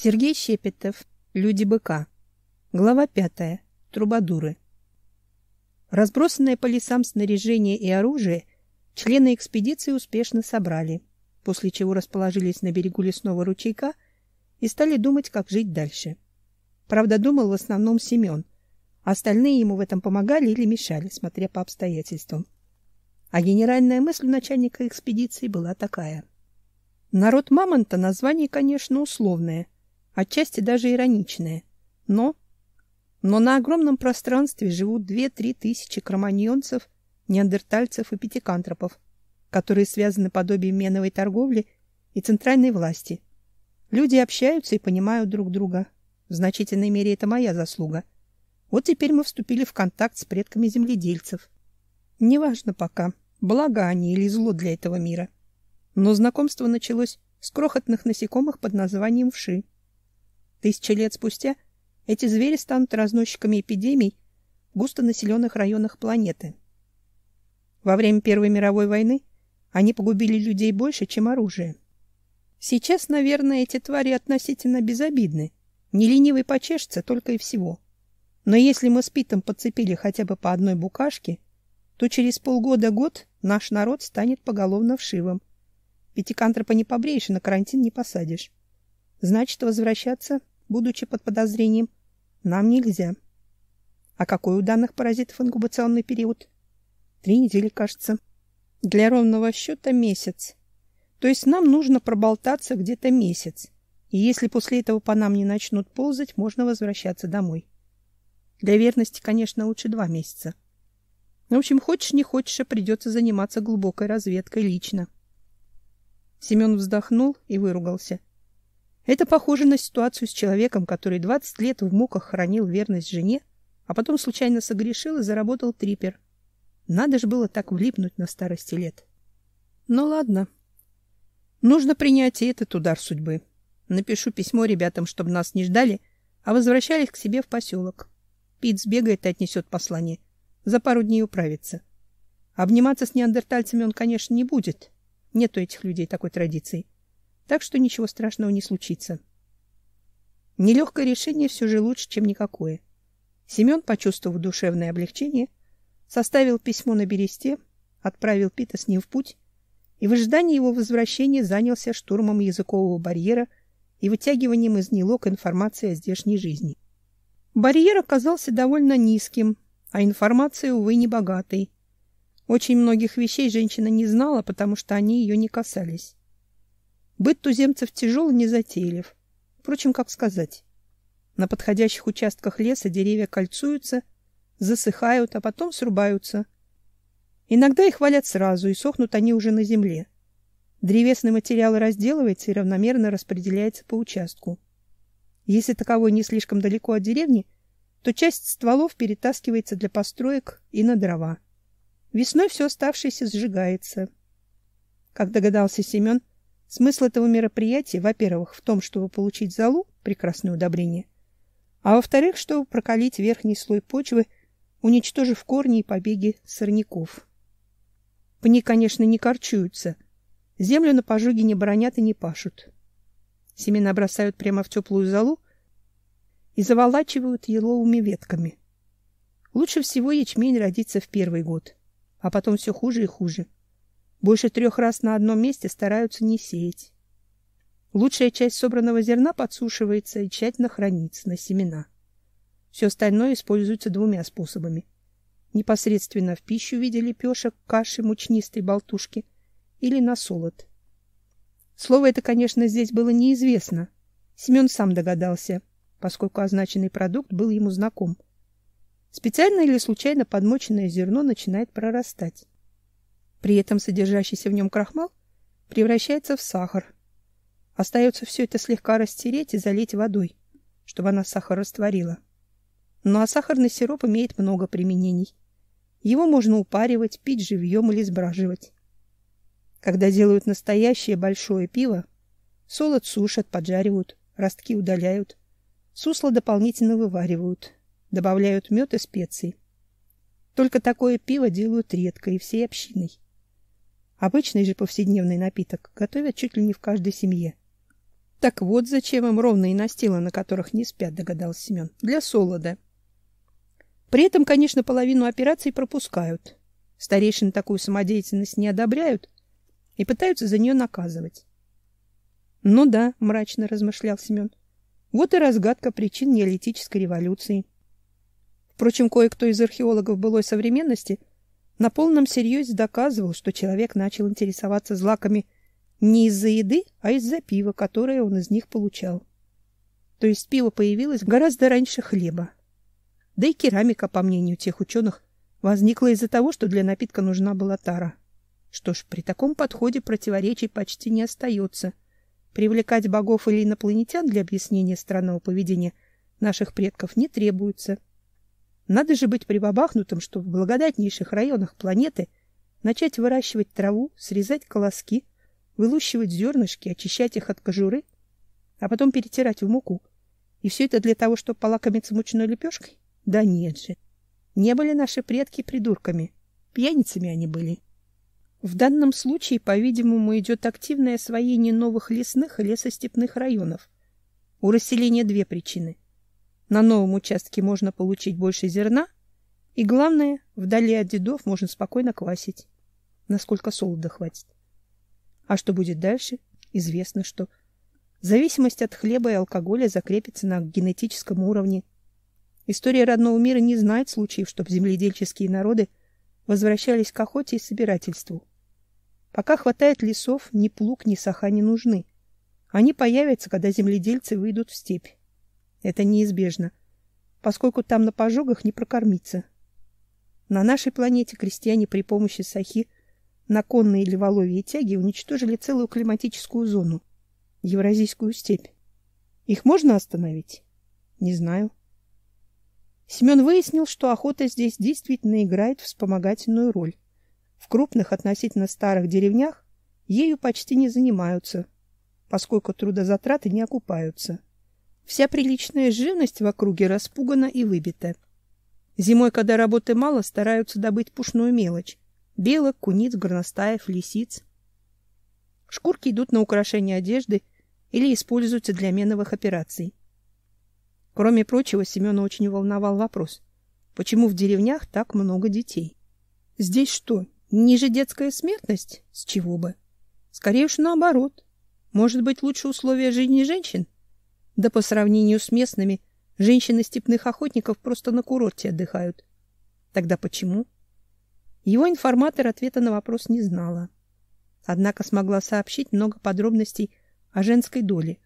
Сергей Щепетов. Люди быка. Глава пятая. Трубадуры. Разбросанное по лесам снаряжение и оружие члены экспедиции успешно собрали, после чего расположились на берегу лесного ручейка и стали думать, как жить дальше. Правда, думал в основном Семен. Остальные ему в этом помогали или мешали, смотря по обстоятельствам. А генеральная мысль начальника экспедиции была такая: народ мамонта название, конечно, условное, отчасти даже ироничное, но но на огромном пространстве живут две-три тысячи кроманьонцев, неандертальцев и пятикантропов, которые связаны подобием меновой торговли и центральной власти. Люди общаются и понимают друг друга. В значительной мере это моя заслуга. Вот теперь мы вступили в контакт с предками земледельцев. Неважно пока, благо они или зло для этого мира. Но знакомство началось с крохотных насекомых под названием вши. Тысячи лет спустя эти звери станут разносчиками эпидемий в густонаселенных районах планеты. Во время Первой мировой войны они погубили людей больше, чем оружие. Сейчас, наверное, эти твари относительно безобидны. Не ленивый почешется только и всего. Но если мы с Питом подцепили хотя бы по одной букашке, то через полгода-год наш народ станет поголовно вшивым. Пятикантропа не побреешь и на карантин не посадишь. Значит, возвращаться, будучи под подозрением, нам нельзя. А какой у данных паразитов инкубационный период? Три недели, кажется. Для ровного счета месяц. То есть нам нужно проболтаться где-то месяц. И если после этого по нам не начнут ползать, можно возвращаться домой. Для верности, конечно, лучше два месяца. В общем, хочешь не хочешь, а придется заниматься глубокой разведкой лично. Семен вздохнул и выругался. Это похоже на ситуацию с человеком, который 20 лет в муках хранил верность жене, а потом случайно согрешил и заработал трипер. Надо же было так влипнуть на старости лет. Ну ладно. Нужно принять и этот удар судьбы. Напишу письмо ребятам, чтобы нас не ждали, а возвращались к себе в поселок. Пит сбегает и отнесет послание. За пару дней управится. Обниматься с неандертальцами он, конечно, не будет. Нет у этих людей такой традиции. Так что ничего страшного не случится. Нелегкое решение все же лучше, чем никакое. Семен, почувствовав душевное облегчение, составил письмо на бересте, отправил Пита с ним в путь и в ожидании его возвращения занялся штурмом языкового барьера и вытягиванием из нелог информации о здешней жизни. Барьер оказался довольно низким, а информация, увы, не богатой. Очень многих вещей женщина не знала, потому что они ее не касались. Быт туземцев тяжел и незатейлив. Впрочем, как сказать. На подходящих участках леса деревья кольцуются, засыхают, а потом срубаются. Иногда их валят сразу, и сохнут они уже на земле. Древесный материал разделывается и равномерно распределяется по участку. Если таковой не слишком далеко от деревни, то часть стволов перетаскивается для построек и на дрова. Весной все оставшееся сжигается. Как догадался Семен, смысл этого мероприятия, во-первых, в том, чтобы получить золу, прекрасное удобрение, а во-вторых, чтобы прокалить верхний слой почвы, уничтожив корни и побеги сорняков. Пни, конечно, не корчуются. Землю на пожоге не бронят и не пашут. Семена бросают прямо в теплую золу и заволачивают еловыми ветками. Лучше всего ячмень родится в первый год, а потом все хуже и хуже. Больше трех раз на одном месте стараются не сеять. Лучшая часть собранного зерна подсушивается и тщательно хранится на семена. Все остальное используется двумя способами. Непосредственно в пищу в виде лепешек, каши, мучнистой болтушки или на солод. Слово это, конечно, здесь было неизвестно. Семен сам догадался, поскольку означенный продукт был ему знаком. Специально или случайно подмоченное зерно начинает прорастать. При этом содержащийся в нем крахмал превращается в сахар. Остается все это слегка растереть и залить водой, чтобы она сахар растворила. Ну а сахарный сироп имеет много применений. Его можно упаривать, пить живьем или сбраживать. Когда делают настоящее большое пиво, солод сушат, поджаривают, ростки удаляют, сусло дополнительно вываривают, добавляют мед и специи. Только такое пиво делают редко и всей общиной. Обычный же повседневный напиток готовят чуть ли не в каждой семье. Так вот зачем им ровные настилы, на которых не спят, догадался Семен. Для солода. При этом, конечно, половину операций пропускают. Старейшины такую самодеятельность не одобряют и пытаются за нее наказывать. Ну да, мрачно размышлял Семен. Вот и разгадка причин неолитической революции. Впрочем, кое-кто из археологов былой современности на полном серьезе доказывал, что человек начал интересоваться злаками не из-за еды, а из-за пива, которое он из них получал. То есть пиво появилось гораздо раньше хлеба. Да и керамика, по мнению тех ученых, возникла из-за того, что для напитка нужна была тара. Что ж, при таком подходе противоречий почти не остается. Привлекать богов или инопланетян для объяснения странного поведения наших предков не требуется. Надо же быть прибабахнутым, чтобы в благодатнейших районах планеты начать выращивать траву, срезать колоски, вылущивать зернышки, очищать их от кожуры, а потом перетирать в муку. И все это для того, чтобы полакомиться мучной лепешкой? Да нет же. Не были наши предки придурками. Пьяницами они были. В данном случае, по-видимому, идет активное освоение новых лесных и лесостепных районов. У расселения две причины. На новом участке можно получить больше зерна, и главное, вдали от дедов можно спокойно квасить, насколько солода хватит. А что будет дальше? Известно, что зависимость от хлеба и алкоголя закрепится на генетическом уровне. История родного мира не знает случаев, чтобы земледельческие народы возвращались к охоте и собирательству. Пока хватает лесов, ни плуг, ни саха не нужны. Они появятся, когда земледельцы выйдут в степь. Это неизбежно, поскольку там на пожогах не прокормиться. На нашей планете крестьяне при помощи сахи на конные или воловьи тяги уничтожили целую климатическую зону Евразийскую степь. Их можно остановить? Не знаю. Семен выяснил, что охота здесь действительно играет вспомогательную роль. В крупных относительно старых деревнях ею почти не занимаются, поскольку трудозатраты не окупаются. Вся приличная живность в округе распугана и выбита. Зимой, когда работы мало, стараются добыть пушную мелочь: белок, куниц, горностаев, лисиц. Шкурки идут на украшение одежды или используются для меновых операций. Кроме прочего, Семена очень волновал вопрос: почему в деревнях так много детей? Здесь что, Ниже детская смертность? С чего бы? Скорее уж наоборот. Может быть, лучше условия жизни женщин? Да по сравнению с местными, женщины степных охотников просто на курорте отдыхают. Тогда почему? Его информатор ответа на вопрос не знала. Однако смогла сообщить много подробностей о женской доле.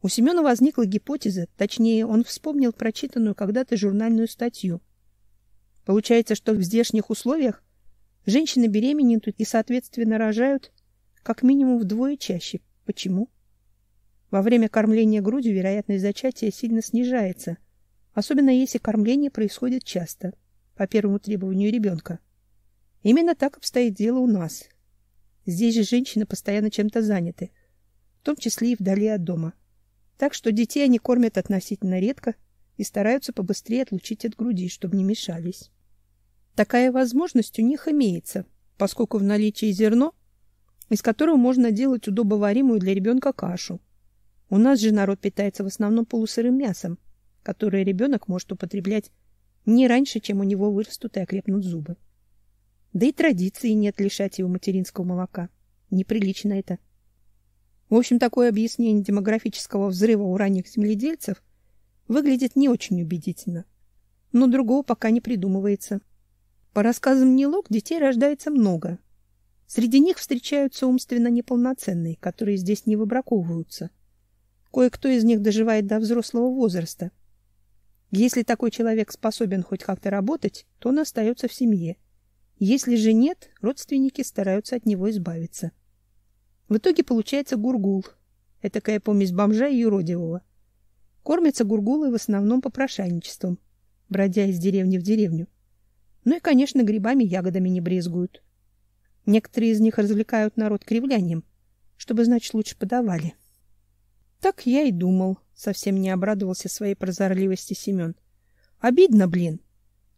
У Семена возникла гипотеза, точнее, он вспомнил прочитанную когда-то журнальную статью. Получается, что в здешних условиях Женщины беременеют и, соответственно, рожают как минимум вдвое чаще. Почему? Во время кормления грудью вероятность зачатия сильно снижается, особенно если кормление происходит часто, по первому требованию ребенка. Именно так обстоит дело у нас. Здесь же женщины постоянно чем-то заняты, в том числе и вдали от дома. Так что детей они кормят относительно редко и стараются побыстрее отлучить от груди, чтобы не мешались. Такая возможность у них имеется, поскольку в наличии зерно, из которого можно делать удобоваримую для ребенка кашу. У нас же народ питается в основном полусырым мясом, которое ребенок может употреблять не раньше, чем у него вырастут и окрепнут зубы. Да и традиции нет лишать его материнского молока. Неприлично это. В общем, такое объяснение демографического взрыва у ранних земледельцев выглядит не очень убедительно. Но другого пока не придумывается. По рассказам Нилок, детей рождается много. Среди них встречаются умственно неполноценные, которые здесь не выбраковываются. Кое-кто из них доживает до взрослого возраста. Если такой человек способен хоть как-то работать, то он остается в семье. Если же нет, родственники стараются от него избавиться. В итоге получается гургул. Это такая помесь бомжа и юродивого. Кормятся гургулы в основном попрошайничеством, бродя из деревни в деревню. Ну и, конечно, грибами, ягодами не брезгуют. Некоторые из них развлекают народ кривлянием, чтобы, значит, лучше подавали. Так я и думал, совсем не обрадовался своей прозорливости Семен. Обидно, блин.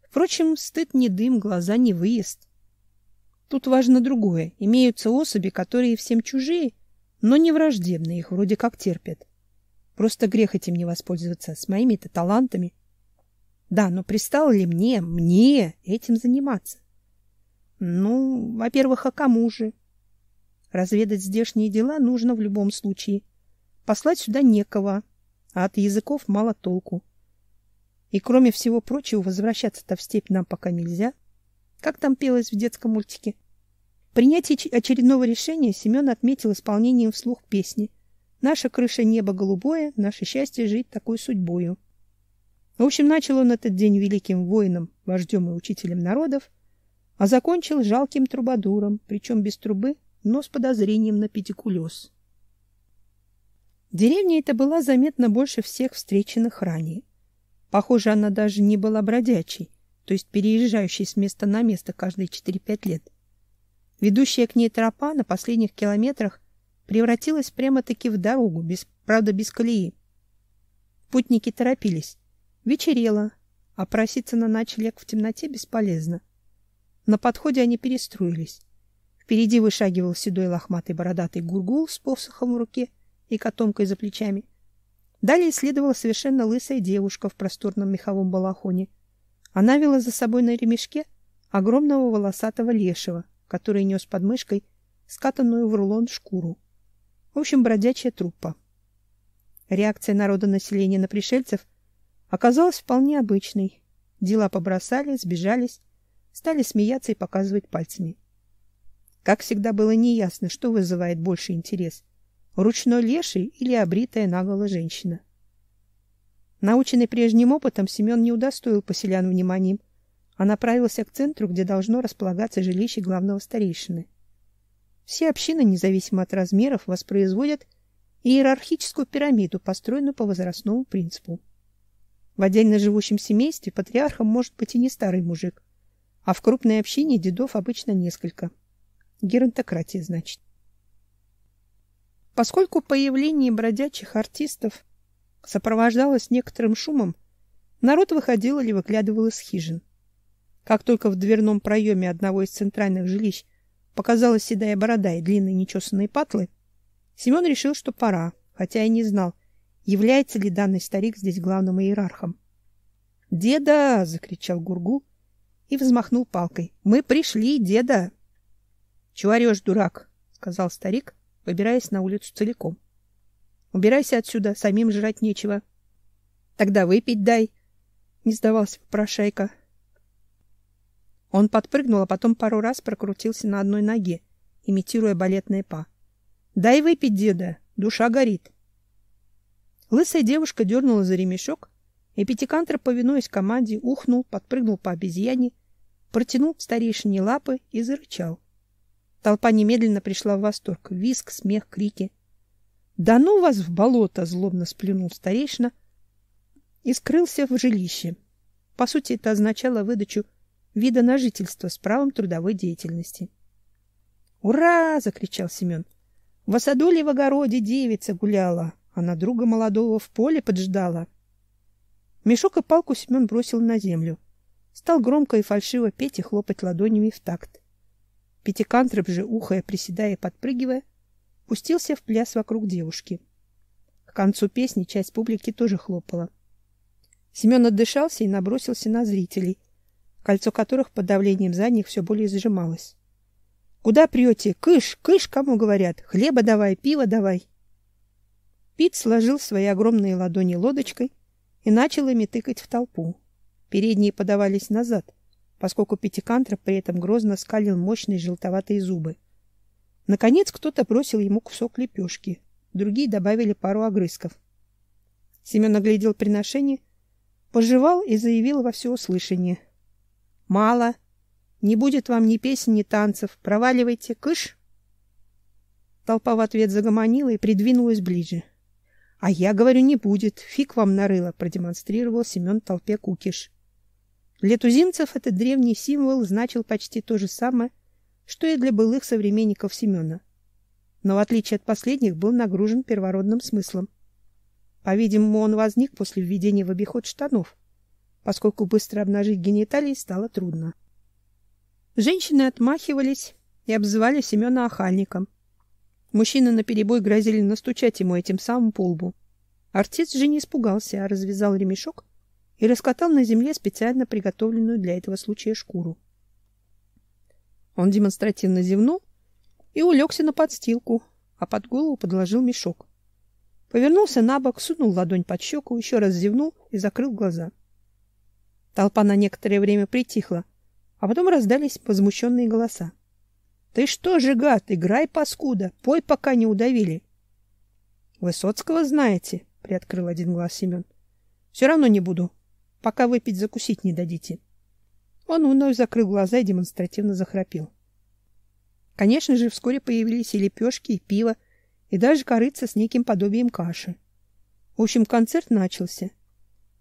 Впрочем, стыд не дым, глаза не выезд. Тут важно другое. Имеются особи, которые всем чужие, но не враждебные, их вроде как терпят. Просто грех этим не воспользоваться, с моими-то талантами. Да, но пристало ли мне, мне этим заниматься? Ну, во-первых, а кому же? Разведать здешние дела нужно в любом случае. Послать сюда некого, а от языков мало толку. И кроме всего прочего, возвращаться-то в степь нам пока нельзя. Как там пелось в детском мультике? Принятие очередного решения Семен отметил исполнением вслух песни «Наша крыша небо голубое, наше счастье жить такой судьбою». В общем, начал он этот день великим воином, вождем и учителем народов, а закончил жалким трубадуром, причем без трубы, но с подозрением на педикулез. Деревня эта была заметно больше всех встреченных ранее. Похоже, она даже не была бродячей, то есть переезжающей с места на место каждые 4-5 лет. Ведущая к ней тропа на последних километрах превратилась прямо-таки в дорогу, без, правда, без колеи. Путники торопились. Вечерело, а проситься на ночлег в темноте бесполезно. На подходе они перестроились. Впереди вышагивал седой лохматый бородатый гургул с посохом в руке и котомкой за плечами. Далее следовала совершенно лысая девушка в просторном меховом балахоне. Она вела за собой на ремешке огромного волосатого лешего, который нес под мышкой скатанную в рулон шкуру. В общем, бродячая труппа. Реакция народа населения на пришельцев оказалась вполне обычной. Дела побросали, сбежались, стали смеяться и показывать пальцами. Как всегда было неясно, что вызывает больше интерес ручной леший или обритая наголо женщина. Наученный прежним опытом, Семен не удостоил поселян вниманием, а направился к центру, где должно располагаться жилище главного старейшины. Все общины, независимо от размеров, воспроизводят иерархическую пирамиду, построенную по возрастному принципу. В отдельно живущем семействе патриархом может быть и не старый мужик, а в крупной общине дедов обычно несколько. Геронтократия, значит. Поскольку появление бродячих артистов сопровождалось некоторым шумом, народ выходил или выглядывал из хижин. Как только в дверном проеме одного из центральных жилищ показалась седая борода и длинные нечесанные патлы, Семен решил, что пора, хотя и не знал, является ли данный старик здесь главным иерархом. "Деда!" закричал Гургул и взмахнул палкой. "Мы пришли, деда!" "Чего орешь, дурак?" сказал старик выбираясь на улицу целиком. Убирайся отсюда, самим жрать нечего. Тогда выпить дай, не сдавался попрошайка. Он подпрыгнул, а потом пару раз прокрутился на одной ноге, имитируя балетное па. Дай выпить, деда, душа горит. Лысая девушка дернула за ремешок, и Пятикантр, повинуясь команде, ухнул, подпрыгнул по обезьяне, протянул к старейшине лапы и зарычал. Толпа немедленно пришла в восторг. Виск, смех, крики. "Да ну вас в болото!" злобно сплюнул старейшина и скрылся в жилище. По сути, это означало выдачу вида на жительство с правом трудовой деятельности. "Ура!" закричал Семен. В осадуле в огороде девица гуляла, а на друга молодого в поле поджидала. Мешок и палку Семен бросил на землю. Стал громко и фальшиво петь и хлопать ладонями в такт. Пятикантроп же, ухая, приседая и подпрыгивая, пустился в пляс вокруг девушки. К концу песни часть публики тоже хлопала. Семен отдышался и набросился на зрителей, кольцо которых под давлением задних все более сжималось. Куда прете? Кыш, кыш, кому говорят? Хлеба давай, пива давай. Пит сложил свои огромные ладони лодочкой и начал ими тыкать в толпу. Передние подавались назад, поскольку Пятикантроп при этом грозно скалил мощные желтоватые зубы. Наконец кто-то бросил ему кусок лепешки, другие добавили пару огрызков. Семен оглядел приношение, пожевал и заявил во всеуслышание: "Мало. Не будет вам ни песен, ни танцев. Проваливайте, кыш". Толпа в ответ загомонила и придвинулась ближе. А я говорю, не будет. Фиг вам нарыло, продемонстрировал Семен толпе кукиш. Для туземцев этот древний символ значил почти то же самое, что и для былых современников Семена. Но в отличие от последних был нагружен первородным смыслом. По-видимому, он возник после введения в обиход штанов, поскольку быстро обнажить гениталии стало трудно. Женщины отмахивались и обзывали Семена охальником. Мужчины наперебой грозили настучать ему этим самым по лбу. Артист же не испугался, а развязал ремешок и раскатал на земле специально приготовленную для этого случая шкуру. Он демонстративно зевнул и улегся на подстилку, а под голову подложил мешок. Повернулся на бок, сунул ладонь под щеку, еще раз зевнул и закрыл глаза. Толпа на некоторое время притихла, а потом раздались возмущенные голоса. — Ты что же, гад, играй, паскуда, пой, пока не удавили. — Высоцкого знаете? — приоткрыл один глаз Семен. — Все равно не буду, пока выпить закусить не дадите. Он вновь закрыл глаза и демонстративно захрапел. Конечно же, вскоре появились и лепешки, и пиво, и даже корыца с неким подобием каши. В общем, концерт начался.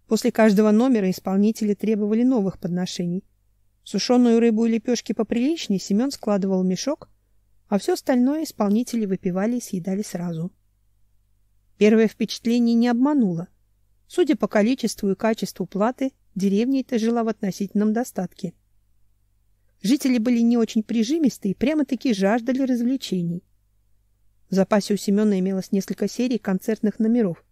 После каждого номера исполнители требовали новых подношений. Сушеную рыбу и лепешки поприличнее Семен складывал в мешок, а все остальное исполнители выпивали и съедали сразу. Первое впечатление не обмануло. Судя по количеству и качеству платы, деревня эта жила в относительном достатке. Жители были не очень прижимистые и прямо-таки жаждали развлечений. В запасе у Семена имелось несколько серий концертных номеров.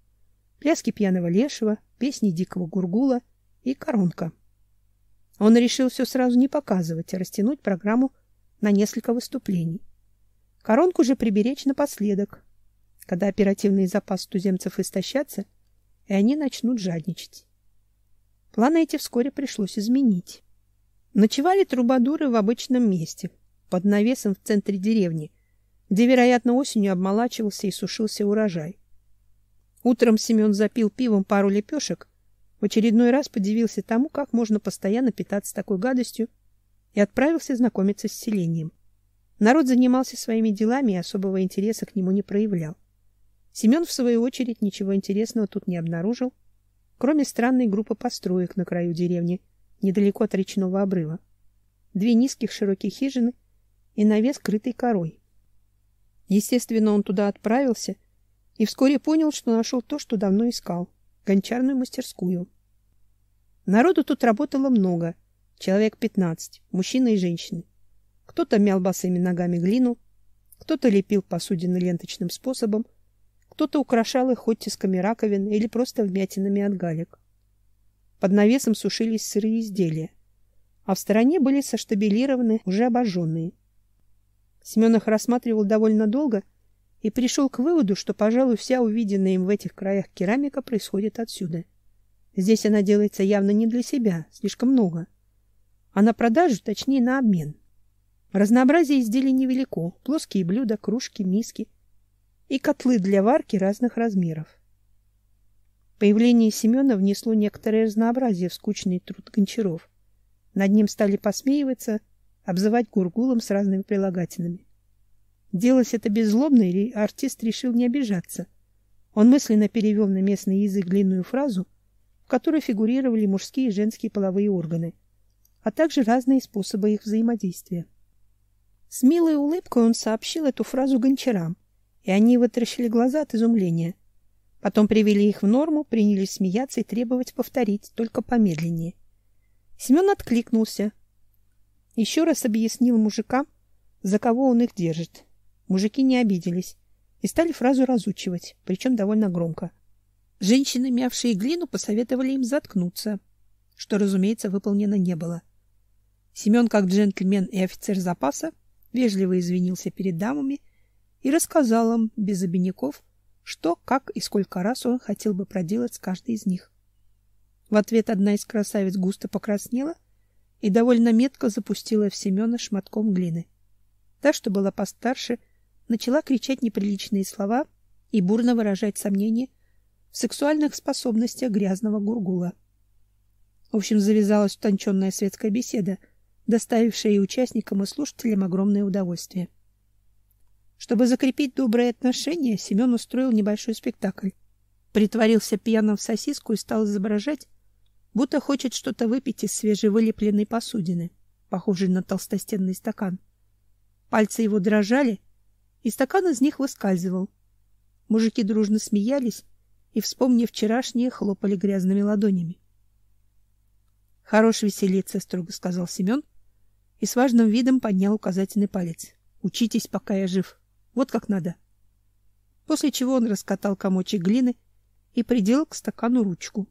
Пляски пьяного лешего, песни дикого гургула и коронка. Он решил все сразу не показывать, а растянуть программу на несколько выступлений. Коронку же приберечь напоследок, когда оперативный запас туземцев истощатся, и они начнут жадничать. Планы эти вскоре пришлось изменить. Ночевали трубадуры в обычном месте, под навесом в центре деревни, где, вероятно, осенью обмолачивался и сушился урожай. Утром Семен запил пивом пару лепешек, в очередной раз подивился тому, как можно постоянно питаться такой гадостью, и отправился знакомиться с селением. Народ занимался своими делами и особого интереса к нему не проявлял. Семен, в свою очередь, ничего интересного тут не обнаружил, кроме странной группы построек на краю деревни, недалеко от речного обрыва. Две низких широких хижины и навес крытой корой. Естественно, он туда отправился и вскоре понял, что нашел то, что давно искал гончарную мастерскую. Народу тут работало много, человек пятнадцать, мужчины и женщины. Кто-то мял босыми ногами глину, кто-то лепил посудины ленточным способом, кто-то украшал их оттисками раковин или просто вмятинами от галек. Под навесом сушились сырые изделия, а в стороне были соштабелированы уже обожженные. Семен их рассматривал довольно долго и пришел к выводу, что, пожалуй, вся увиденная им в этих краях керамика происходит отсюда. Здесь она делается явно не для себя, слишком много, а на продажу, точнее, на обмен. Разнообразие изделий невелико: плоские блюда, кружки, миски и котлы для варки разных размеров. Появление Семена внесло некоторое разнообразие в скучный труд гончаров. Над ним стали посмеиваться, обзывать гургулом с разными прилагательными. Делалось это беззлобно, или артист решил не обижаться. Он мысленно перевел на местный язык длинную фразу, в которой фигурировали мужские и женские половые органы, а также разные способы их взаимодействия. С милой улыбкой он сообщил эту фразу гончарам, и они вытаращили глаза от изумления. Потом привели их в норму, принялись смеяться и требовать повторить, только помедленнее. Семен откликнулся. Еще раз объяснил мужикам, за кого он их держит, Мужики не обиделись и стали фразу разучивать, причем довольно громко. Женщины, мявшие глину, посоветовали им заткнуться, что, разумеется, выполнено не было. Семен, как джентльмен и офицер запаса, вежливо извинился перед дамами и рассказал им без обиняков, что, как и сколько раз он хотел бы проделать с каждой из них. В ответ одна из красавиц густо покраснела и довольно метко запустила в Семена шматком глины. Та, что была постарше, начала кричать неприличные слова и бурно выражать сомнения в сексуальных способностях грязного гургула. В общем, завязалась утонченная светская беседа, доставившая и участникам, и слушателям огромное удовольствие. Чтобы закрепить добрые отношения, Семен устроил небольшой спектакль. Притворился пьяным в сосиску и стал изображать, будто хочет что-то выпить из свежевылепленной посудины, похожей на толстостенный стакан. Пальцы его дрожали, и стакан из них выскальзывал. Мужики дружно смеялись и, вспомнив вчерашнее, хлопали грязными ладонями. Хорош веселиться, строго сказал Семен и с важным видом поднял указательный палец. Учитесь, пока я жив. Вот как надо. после чего он раскатал комочек глины и приделал к стакану ручку.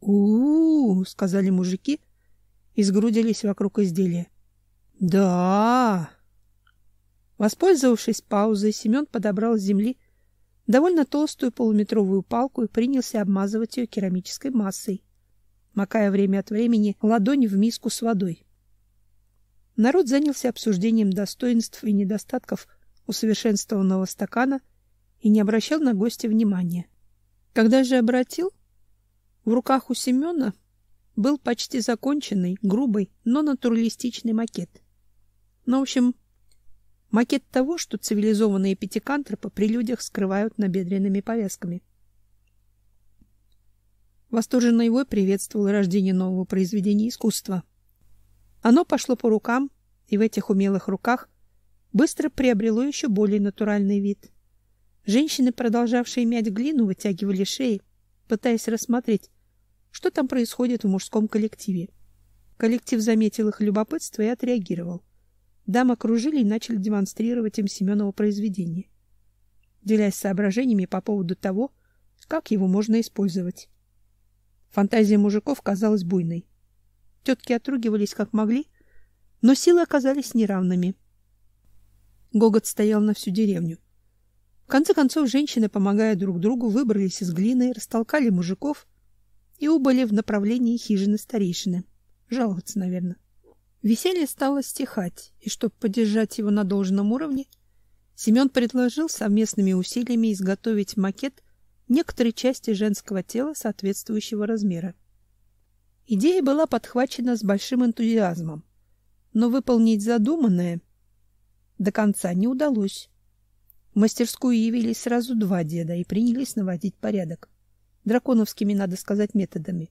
у, сказали мужики и сгрудились вокруг изделия. «Да!» Воспользовавшись паузой, Семен подобрал с земли довольно толстую полуметровую палку и принялся обмазывать ее керамической массой, макая время от времени ладонь в миску с водой. Народ занялся обсуждением достоинств и недостатков усовершенствованного стакана и не обращал на гостя внимания. Когда же обратил, в руках у Семена был почти законченный, грубый, но натуралистичный макет. Ну, в общем, макет того, что цивилизованные пятикантропы при людях скрывают набедренными повязками. Восторженный вой приветствовал рождение нового произведения искусства. Оно пошло по рукам, и в этих умелых руках быстро приобрело еще более натуральный вид. Женщины, продолжавшие мять глину, вытягивали шеи, пытаясь рассмотреть, что там происходит в мужском коллективе. Коллектив заметил их любопытство и отреагировал. Дам окружили и начали демонстрировать им Семенова произведение, делясь соображениями по поводу того, как его можно использовать. Фантазия мужиков казалась буйной. Тетки отругивались как могли, но силы оказались неравными. Гогот стоял на всю деревню. В конце концов женщины, помогая друг другу, выбрались из глины, растолкали мужиков и убыли в направлении хижины старейшины. Жаловаться, наверное. Веселье стало стихать, и чтобы поддержать его на должном уровне, Семен предложил совместными усилиями изготовить макет некоторой части женского тела соответствующего размера. Идея была подхвачена с большим энтузиазмом, но выполнить задуманное до конца не удалось. В мастерскую явились сразу два деда и принялись наводить порядок драконовскими, надо сказать, методами.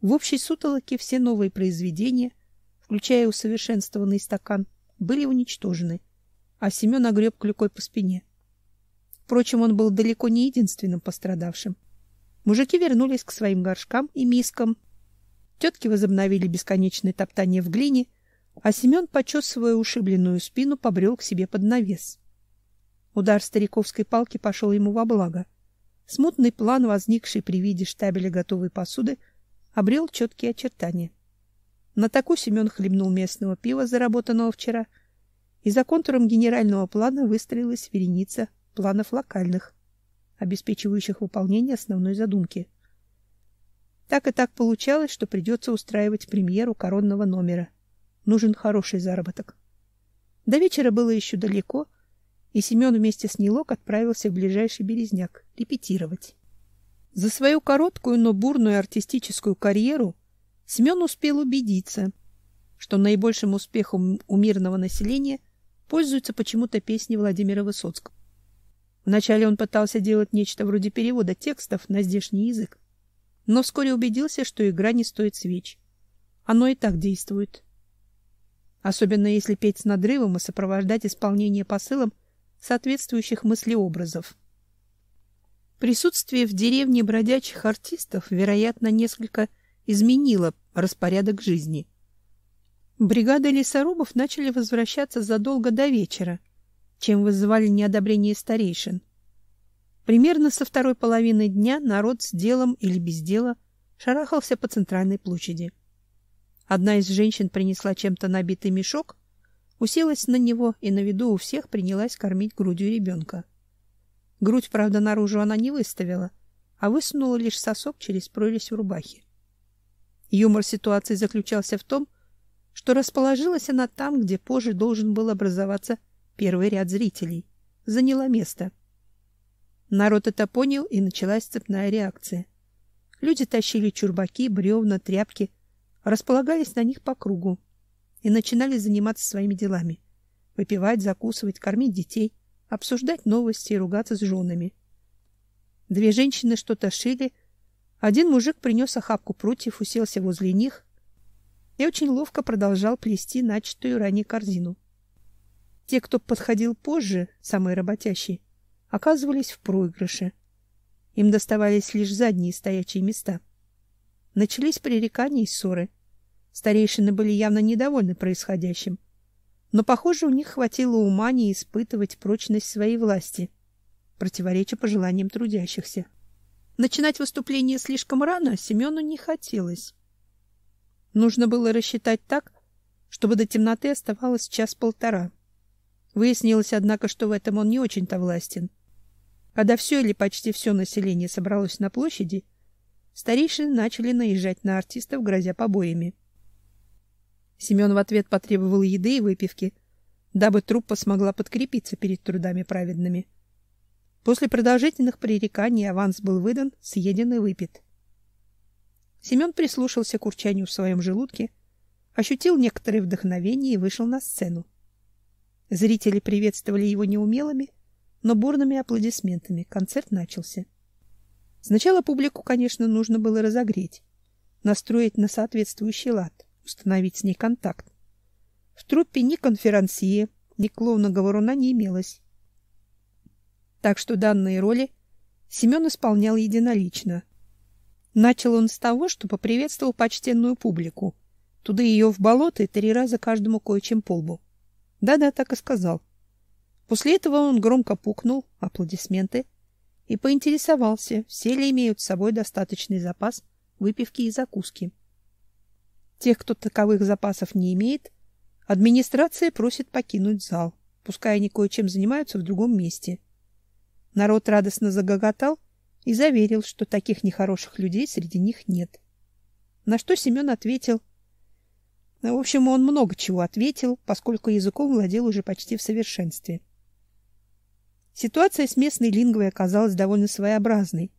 В общей сутолоке все новые произведения, включая усовершенствованный стакан, были уничтожены, а Семен огреб клюкой по спине. Впрочем, он был далеко не единственным пострадавшим. Мужики вернулись к своим горшкам и мискам. Тетки возобновили бесконечное топтание в глине, а Семен, почесывая ушибленную спину, побрел к себе под навес. Удар стариковской палки пошел ему во благо — Смутный план, возникший при виде штабеля готовой посуды, обрел четкие очертания. На таку Семен хлебнул местного пива, заработанного вчера, и за контуром генерального плана выстроилась вереница планов локальных, обеспечивающих выполнение основной задумки. Так и так получалось, что придется устраивать премьеру коронного номера. Нужен хороший заработок. До вечера было еще далеко, и Семен вместе с Нилок отправился в ближайший березняк репетировать. За свою короткую, но бурную артистическую карьеру Семен успел убедиться, что наибольшим успехом у мирного населения пользуются почему-то песни Владимира Высоцкого. Вначале он пытался делать нечто вроде перевода текстов на здешний язык, но вскоре убедился, что игра не стоит свеч. Оно и так действует. Особенно если петь с надрывом и сопровождать исполнение посылом соответствующих мыслеобразов. Присутствие в деревне бродячих артистов, вероятно, несколько изменило распорядок жизни. Бригады лесорубов начали возвращаться задолго до вечера, чем вызывали неодобрение старейшин. Примерно со второй половины дня народ с делом или без дела шарахался по центральной площади. Одна из женщин принесла чем-то набитый мешок, уселась на него и на виду у всех принялась кормить грудью ребенка. Грудь, правда, наружу она не выставила, а высунула лишь сосок через прорезь в рубахе. Юмор ситуации заключался в том, что расположилась она там, где позже должен был образоваться первый ряд зрителей. Заняла место. Народ это понял, и началась цепная реакция. Люди тащили чурбаки, бревна, тряпки, располагались на них по кругу и начинали заниматься своими делами. Выпивать, закусывать, кормить детей, обсуждать новости и ругаться с женами. Две женщины что-то шили. Один мужик принес охапку прутьев, уселся возле них и очень ловко продолжал плести начатую ранее корзину. Те, кто подходил позже, самые работящие, оказывались в проигрыше. Им доставались лишь задние стоячие места. Начались пререкания и ссоры. Старейшины были явно недовольны происходящим, но, похоже, у них хватило ума не испытывать прочность своей власти. противореча пожеланиям трудящихся. Начинать выступление слишком рано Семену не хотелось. Нужно было рассчитать так, чтобы до темноты оставалось час-полтора. Выяснилось, однако, что в этом он не очень-то властен. Когда все или почти все население собралось на площади, старейшины начали наезжать на артистов, грозя побоями. Семен в ответ потребовал еды и выпивки, дабы труппа смогла подкрепиться перед трудами праведными. После продолжительных пререканий аванс был выдан, съеден и выпит. Семен прислушался к урчанию в своем желудке, ощутил некоторое вдохновение и вышел на сцену. Зрители приветствовали его неумелыми, но бурными аплодисментами. Концерт начался. Сначала публику, конечно, нужно было разогреть, настроить на соответствующий лад, установить с ней контакт. В труппе ни конферансье, ни клоуна-говоруна не имелось. Так что данные роли Семен исполнял единолично. Начал он с того, что поприветствовал почтенную публику. Туда ее в болото и три раза каждому кое-чем по. Да-да, так и сказал. После этого он громко пукнул, аплодисменты, и поинтересовался, все ли имеют с собой достаточный запас выпивки и закуски. Тех, кто таковых запасов не имеет, администрация просит покинуть зал, пускай они кое-чем занимаются в другом месте. Народ радостно загоготал и заверил, что таких нехороших людей среди них нет. На что Семен ответил: в общем, он много чего ответил, поскольку языком владел уже почти в совершенстве. Ситуация с местной лингвой оказалась довольно своеобразной.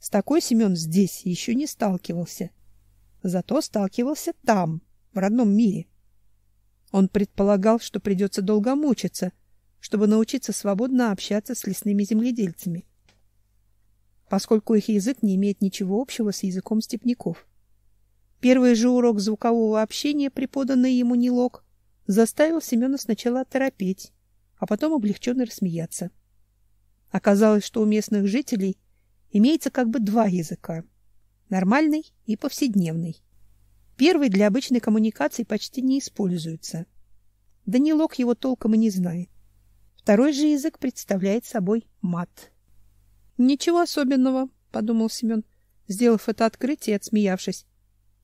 С такой Семен здесь еще не сталкивался. Зато сталкивался там, в родном мире. Он предполагал, что придется долго мучиться, чтобы научиться свободно общаться с лесными земледельцами, поскольку их язык не имеет ничего общего с языком степняков. Первый же урок звукового общения, преподанный ему Нилок, заставил Семена сначала оторопеть, а потом облегченно рассмеяться. Оказалось, что у местных жителей имеется как бы два языка — нормальный и повседневный. Первый для обычной коммуникации почти не используется. Данилок его толком и не знает. Второй же язык представляет собой мат. Ничего особенного, подумал Семен, сделав это открытие и отсмеявшись.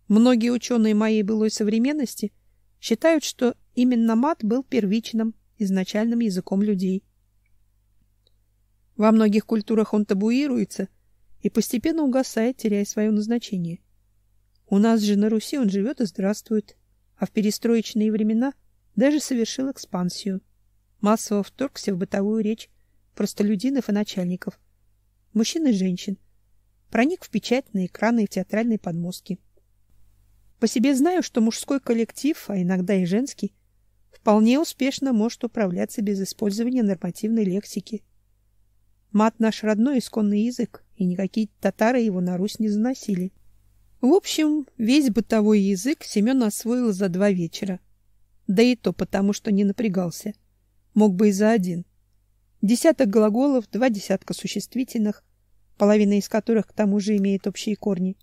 Многие ученые моей былой современности считают, что именно мат был первичным изначальным языком людей. Во многих культурах он табуируется и постепенно угасает, теряя свое назначение. У нас же на Руси он живет и здравствует, а в перестроечные времена даже совершил экспансию. Массово вторгся в бытовую речь простолюдинов и начальников, мужчин и женщин, проник в печать, на экраны и театральные подмостки. По себе знаю, что мужской коллектив, а иногда и женский, вполне успешно может управляться без использования нормативной лексики. Мат наш родной исконный язык, и никакие татары его на Русь не заносили. В общем, весь бытовой язык Семен освоил за два вечера. Да и то потому, что не напрягался. Мог бы и за один. Десяток глаголов, два десятка существительных, половина из которых к тому же имеет общие корни.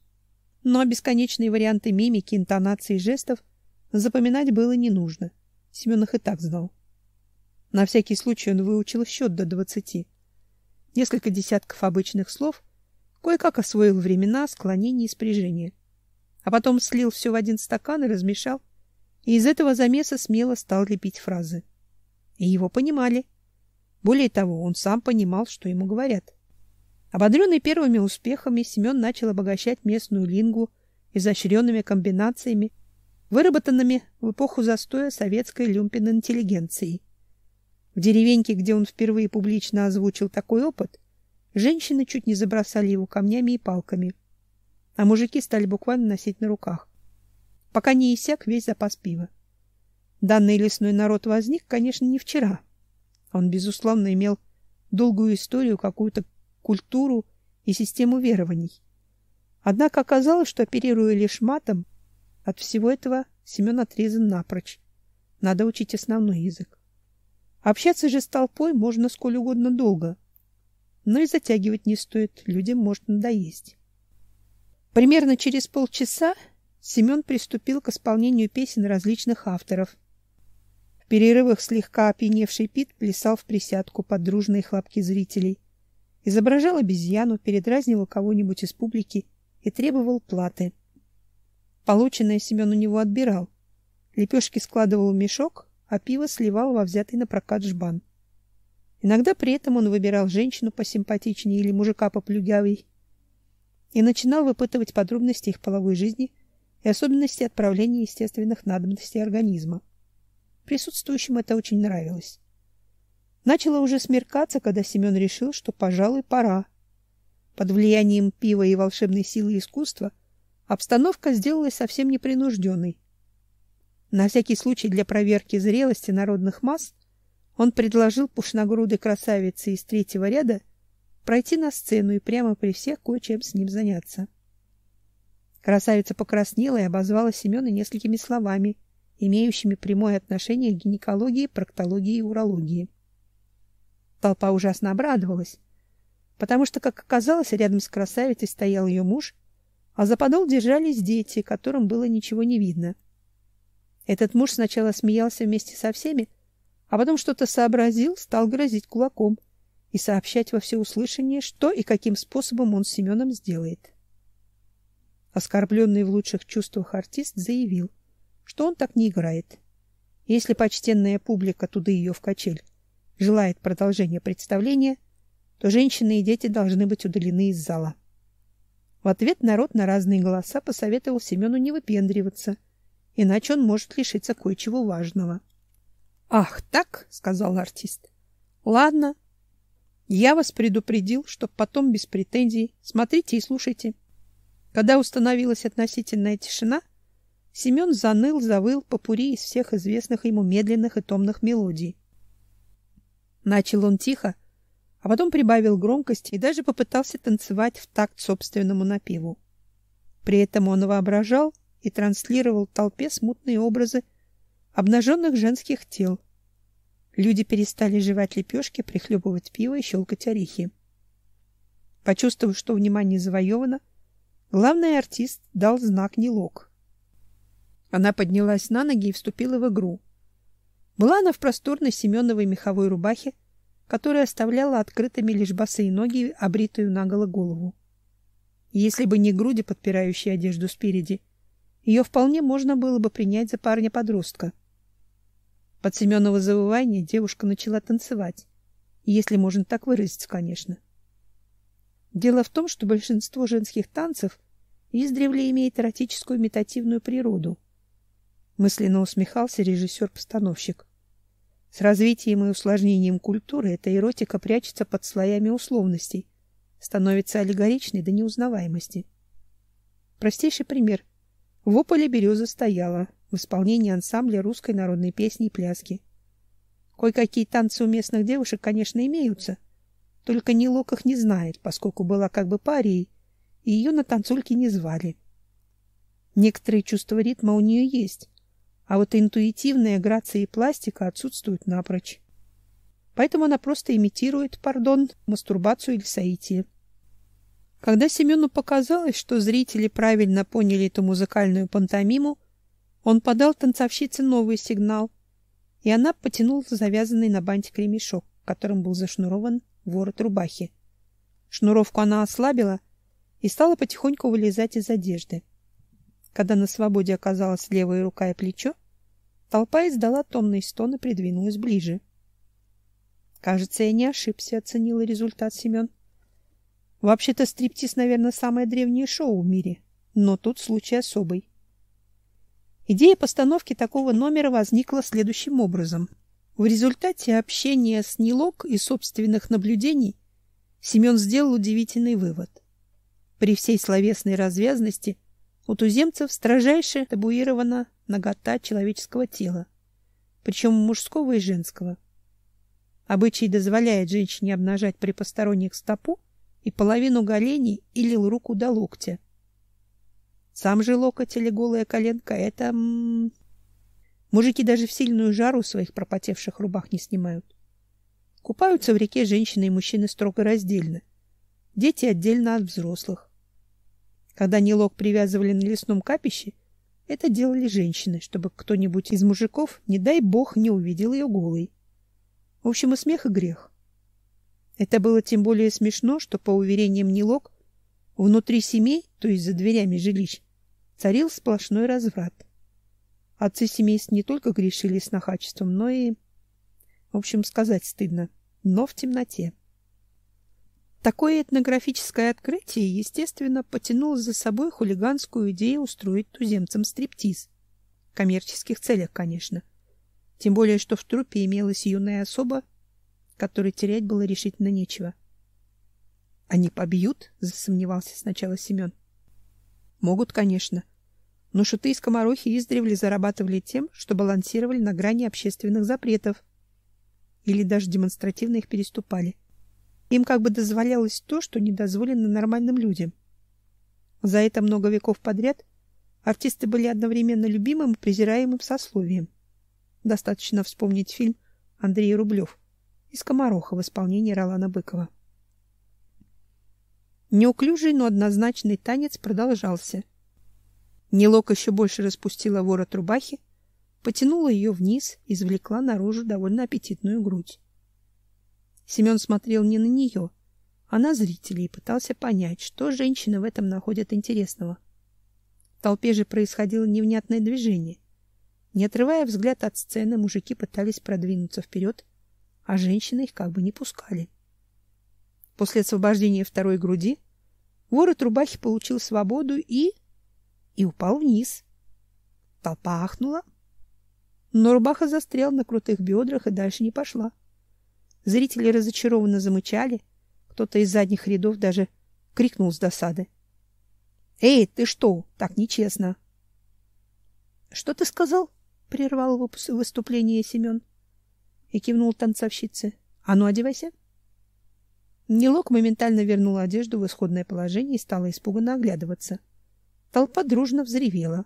Но бесконечные варианты мимики, интонации и жестов запоминать было не нужно. Семен их и так знал. На всякий случай он выучил счет до двадцати. Несколько десятков обычных слов, кое-как освоил времена, склонения и спряжения. А потом слил все в один стакан и размешал, и из этого замеса смело стал лепить фразы. И его понимали. Более того, он сам понимал, что ему говорят. Ободренный первыми успехами, Семен начал обогащать местную лингу изощренными комбинациями, выработанными в эпоху застоя советской люмпен-интеллигенции. В деревеньке, где он впервые публично озвучил такой опыт, женщины чуть не забросали его камнями и палками, а мужики стали буквально носить на руках, пока не иссяк весь запас пива. Данный лесной народ возник, конечно, не вчера. Он, безусловно, имел долгую историю, какую-то культуру и систему верований. Однако оказалось, что оперируя лишь матом, от всего этого Семен отрезан напрочь. Надо учить основной язык. Общаться же с толпой можно сколь угодно долго. Но и затягивать не стоит, людям может надоесть. Примерно через полчаса Семен приступил к исполнению песен различных авторов. В перерывах слегка опьяневший Пит плясал в присядку под дружные хлопки зрителей. изображал обезьяну, передразнивал кого-нибудь из публики и требовал платы. Полученное Семен у него отбирал. Лепешки складывал в мешок, а пиво сливал во взятый на прокат жбан. Иногда при этом он выбирал женщину посимпатичнее или мужика поплюгявей и начинал выпытывать подробности их половой жизни и особенности отправления естественных надобностей организма. Присутствующим это очень нравилось. Начало уже смеркаться, когда Семен решил, что, пожалуй, пора. Под влиянием пива и волшебной силы искусства обстановка сделалась совсем непринужденной. На всякий случай для проверки зрелости народных масс он предложил пушногрудой красавице из третьего ряда пройти на сцену и прямо при всех кое-чем с ним заняться. Красавица покраснела и обозвала Семена несколькими словами, имеющими прямое отношение к гинекологии, проктологии и урологии. Толпа ужасно обрадовалась, потому что, как оказалось, рядом с красавицей стоял ее муж, а за подол держались дети, которым было ничего не видно. Этот муж сначала смеялся вместе со всеми, а потом что-то сообразил, стал грозить кулаком и сообщать во всеуслышание, что и каким способом он с Семеном сделает. Оскорбленный в лучших чувствах артист заявил, что он так не играет. Если почтенная публика туда ее в качель желает продолжения представления, то женщины и дети должны быть удалены из зала. В ответ народ на разные голоса посоветовал Семену не выпендриваться, иначе он может лишиться кое-чего важного. Ах, так, сказал артист. Ладно. Я вас предупредил, чтоб потом без претензий. Смотрите и слушайте. Когда установилась относительная тишина, Семен заныл, завыл попури из всех известных ему медленных и томных мелодий. Начал он тихо, а потом прибавил громкость и даже попытался танцевать в такт собственному напеву. При этом он воображал и транслировал толпе смутные образы обнаженных женских тел. Люди перестали жевать лепешки, прихлебывать пиво и щелкать орехи. Почувствовав, что внимание завоевано, главный артист дал знак Нилок. Она поднялась на ноги и вступила в игру. Была она в просторной Семеновой меховой рубахе, которая оставляла открытыми лишь босые ноги, обритую наголо голову. Если бы не груди, подпирающие одежду спереди, ее вполне можно было бы принять за парня-подростка. Под Семенова завывание девушка начала танцевать, если можно так выразиться, конечно. Дело в том, что большинство женских танцев издревле имеет эротическую имитативную природу. Мысленно усмехался режиссер-постановщик. С развитием и усложнением культуры эта эротика прячется под слоями условностей, становится аллегоричной до неузнаваемости. Простейший пример. В ополе береза стояла в исполнении ансамбля русской народной песни и пляски. Кое-какие танцы у местных девушек, конечно, имеются, только Нилок их не знает, поскольку была как бы парией, и ее на танцульки не звали. Некоторые чувства ритма у нее есть, а вот интуитивная грация и пластика отсутствуют напрочь. Поэтому она просто имитирует, пардон, мастурбацию или соитие. Когда Семену показалось, что зрители правильно поняли эту музыкальную пантомиму, он подал танцовщице новый сигнал, и она потянула завязанный на бантик ремешок, которым был зашнурован ворот рубахи. Шнуровку она ослабила и стала потихоньку вылезать из одежды. Когда на свободе оказалась левая рука и плечо, Толпа издала томный стон и придвинулась ближе. Кажется, я не ошибся, оценила результат Семен. Вообще-то стриптиз, наверное, самое древнее шоу в мире, но тут случай особый. Идея постановки такого номера возникла следующим образом. В результате общения с Нилок и собственных наблюдений Семен сделал удивительный вывод. При всей словесной развязности у туземцев строжайше табуирована нагота человеческого тела, причем мужского и женского. Обычай дозволяет женщине обнажать при посторонних стопу и половину голеней или руку до локтя. Сам же локоть или голая коленка — это... Мужики даже в сильную жару своих пропотевших рубах не снимают. Купаются в реке женщины и мужчины строго раздельно. Дети отдельно от взрослых. Когда нелок привязывали на лесном капище, это делали женщины, чтобы кто-нибудь из мужиков, не дай бог, не увидел ее голой. В общем, и смех, и грех. Это было тем более смешно, что, по уверениям Нилок, внутри семей, то есть за дверями жилищ, царил сплошной разврат. Отцы семейств не только грешили снохачеством, но и... В общем, сказать стыдно, но в темноте. Такое этнографическое открытие, естественно, потянуло за собой хулиганскую идею устроить туземцам стриптиз. В коммерческих целях, конечно. Тем более, что в трупе имелась юная особа, которой терять было решительно нечего. Они побьют, засомневался сначала Семен. Могут, конечно. Но шуты из Комарохи издревле зарабатывали тем, что балансировали на грани общественных запретов или даже демонстративно их переступали. Им как бы дозволялось то, что не дозволено нормальным людям. За это много веков подряд артисты были одновременно любимым и презираемым сословием. Достаточно вспомнить фильм Андрей Рублев из Комароха в исполнении Ролана Быкова. Неуклюжий, но однозначный танец продолжался. Нелок еще больше распустила ворот рубахи, потянула ее вниз, извлекла наружу довольно аппетитную грудь. Семен смотрел не на нее, а на зрителей и пытался понять, что женщины в этом находят интересного. В толпе же происходило невнятное движение. Не отрывая взгляд от сцены, мужики пытались продвинуться вперед, а женщины их как бы не пускали. После освобождения второй груди ворот рубахи получил свободу и и упал вниз. Толпа ахнула, но рубаха застряла на крутых бедрах и дальше не пошла. Зрители разочарованно замычали. Кто-то из задних рядов даже крикнул с досады. «Эй, ты что? Так нечестно!» «Что ты сказал?» — прервал выступление Семен и кивнул танцовщице. «А ну, одевайся!» Нелок моментально вернула одежду в исходное положение и стала испуганно оглядываться. Толпа дружно взревела.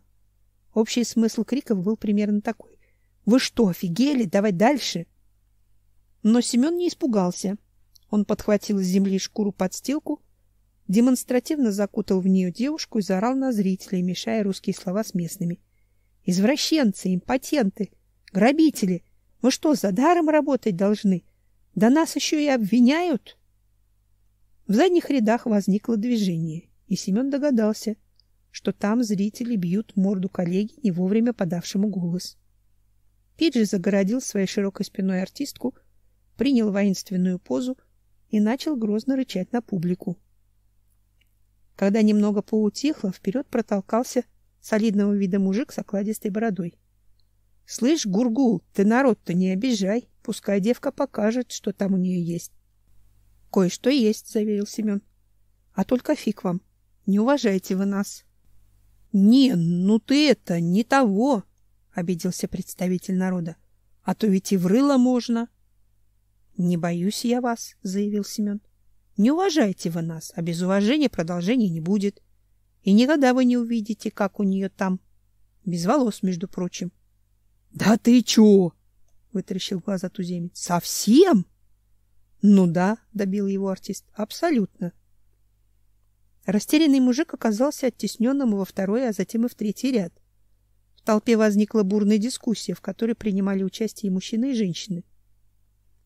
Общий смысл криков был примерно такой. «Вы что, офигели? Давай дальше!» Но Семен не испугался. Он подхватил с земли шкуру подстилку, демонстративно закутал в нее девушку и заорал на зрителей, мешая русские слова с местными. «Извращенцы, импотенты, грабители! Вы что, за даром работать должны? Да нас еще и обвиняют!» В задних рядах возникло движение, и Семен догадался, что там зрители бьют морду коллеги, не вовремя подавшему голос. Пиджи загородил своей широкой спиной артистку, принял воинственную позу и начал грозно рычать на публику. Когда немного поутихло, вперед протолкался солидного вида мужик с окладистой бородой. — Слышь, Гургул, ты народ-то не обижай, пускай девка покажет, что там у нее есть. — Кое-что есть, — заверил Семен. — А только фиг вам, не уважайте вы нас. — Не, ну ты это, не того, — обиделся представитель народа. — А то ведь и врыло можно. — не боюсь я вас, заявил Семен. Не уважайте вы нас, а без уважения продолжения не будет. И никогда вы не увидите, как у нее там. Без волос, между прочим. Да ты чё? вытаращил глаза туземец. Совсем? Ну да, добил его артист. Абсолютно. Растерянный мужик оказался оттесненным во второй, а затем и в третий ряд. В толпе возникла бурная дискуссия, в которой принимали участие и мужчины, и женщины.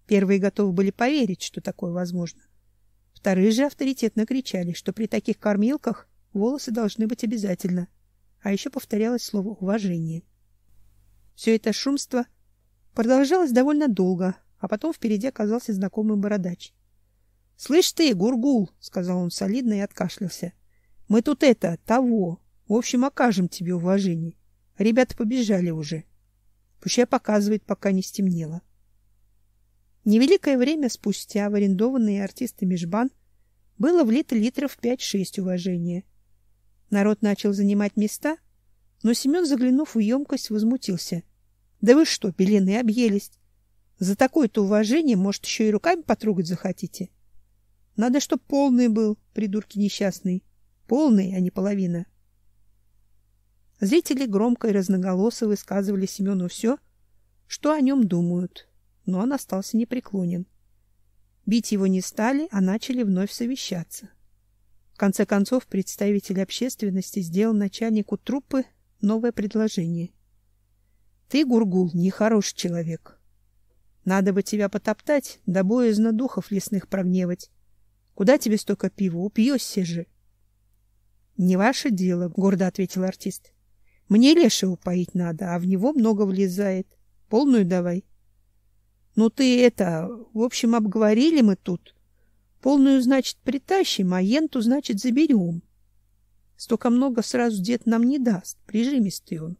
Первые готовы были поверить, что такое возможно. Вторые же авторитетно кричали, что при таких кормилках волосы должны быть обязательно. А еще повторялось слово уважение. Все это шумство продолжалось довольно долго, а потом впереди оказался знакомый бородач. "Слышь ты, Гургул", сказал он солидно и откашлялся. "Мы тут это, того. В общем, окажем тебе уважение. Ребята побежали уже. Пусть показывает, пока не стемнело". Невеликое время спустя в арендованный артистами жбан было влито литров 5-6 уважения. Народ начал занимать места, но Семен, заглянув в емкость, возмутился. — Да вы что, белены, объелись? За такое-то уважение, может, еще и руками потрогать захотите? Надо, чтоб полный был, придурки несчастные. Полный, а не половина. Зрители громко и разноголосо высказывали Семену все, что о нем думают, но он остался непреклонен. Бить его не стали, а начали вновь совещаться. В конце концов, представитель общественности сделал начальнику труппы новое предложение. Ты, Гургул, нехороший человек. Надо бы тебя потоптать, да боязно духов лесных прогневать. Куда тебе столько пива? Упьешься же. — Не ваше дело, — гордо ответил артист. — Мне лешего поить надо, а в него много влезает. Полную давай. — Ну ты это... В общем, обговорили мы тут. Полную, значит, притащим, а енту, значит, заберем. Столько много сразу дед нам не даст, прижимистый он.